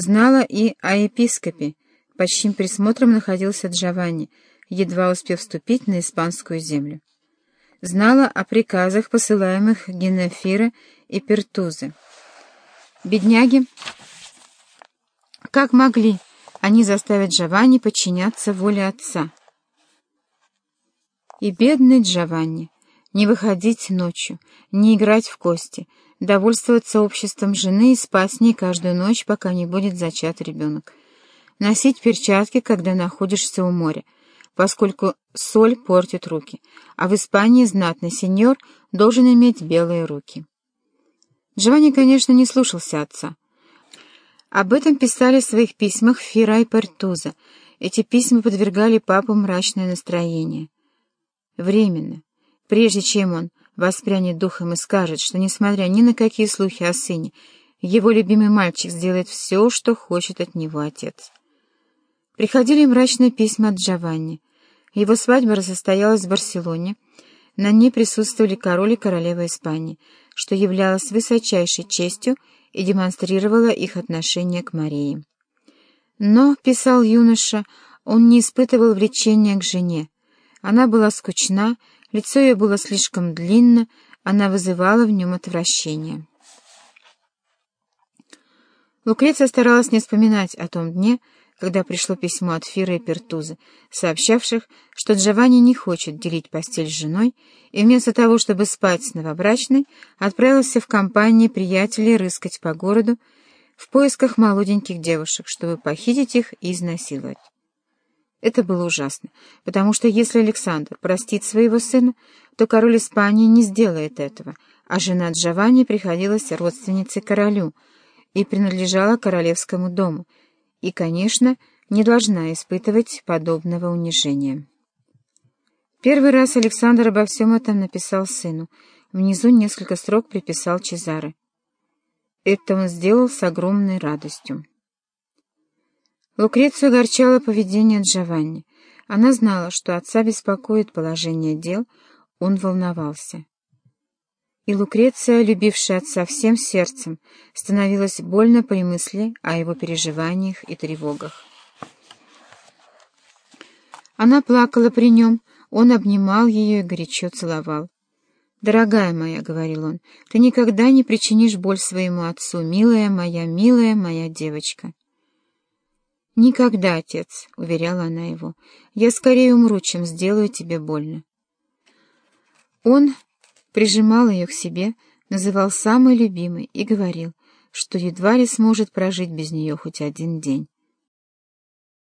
Знала и о епископе, под чьим присмотром находился Джованни, едва успев вступить на испанскую землю. Знала о приказах, посылаемых Генефира и Пертузы. Бедняги, как могли, они заставят Джованни подчиняться воле отца. И бедный Джованни, не выходить ночью, не играть в кости, довольствоваться обществом жены и спать с ней каждую ночь, пока не будет зачат ребенок. Носить перчатки, когда находишься у моря, поскольку соль портит руки, а в Испании знатный сеньор должен иметь белые руки. Джованни, конечно, не слушался отца. Об этом писали в своих письмах Фира и Пертуза. Эти письма подвергали папу мрачное настроение. Временно, прежде чем он воспрянет духом и скажет, что, несмотря ни на какие слухи о сыне, его любимый мальчик сделает все, что хочет от него отец. Приходили мрачные письма от Джованни. Его свадьба состоялась в Барселоне. На ней присутствовали король и королева Испании, что являлось высочайшей честью и демонстрировало их отношение к Марии. Но, писал юноша, он не испытывал влечения к жене. Она была скучна, лицо ее было слишком длинно, она вызывала в нем отвращение. Лукреция старалась не вспоминать о том дне, когда пришло письмо от Фира и Пертузы, сообщавших, что Джованни не хочет делить постель с женой, и вместо того, чтобы спать с новобрачной, отправился в компании приятелей рыскать по городу в поисках молоденьких девушек, чтобы похитить их и изнасиловать. Это было ужасно, потому что если Александр простит своего сына, то король Испании не сделает этого, а жена Джованни приходилась родственницей королю и принадлежала королевскому дому, и, конечно, не должна испытывать подобного унижения. Первый раз Александр обо всем этом написал сыну. Внизу несколько строк приписал Чезаре. Это он сделал с огромной радостью. Лукрецию огорчало поведение Джованни. Она знала, что отца беспокоит положение дел, он волновался. И Лукреция, любившая отца всем сердцем, становилась больно при мысли о его переживаниях и тревогах. Она плакала при нем, он обнимал ее и горячо целовал. «Дорогая моя», — говорил он, — «ты никогда не причинишь боль своему отцу, милая моя, милая моя девочка». «Никогда, отец», — уверяла она его, — «я скорее умру, чем сделаю тебе больно». Он прижимал ее к себе, называл самой любимой и говорил, что едва ли сможет прожить без нее хоть один день.